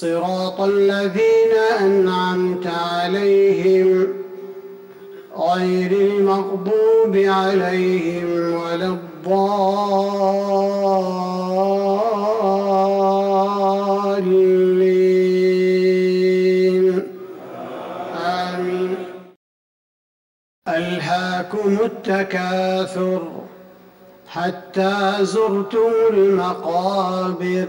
صراط الذين أنعمت عليهم غير المغضوب عليهم ولا الضالين. آمين. ألهاكم التكاثر حتى زرتم المقابر.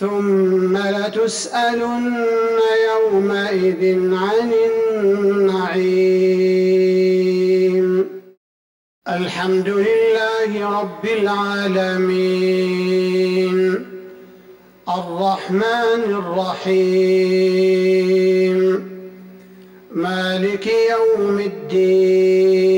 ثم لتسألن يومئذ عن النعيم. الحمد لله رب العالمين. الرحمن الرحيم. مالك يوم الدين.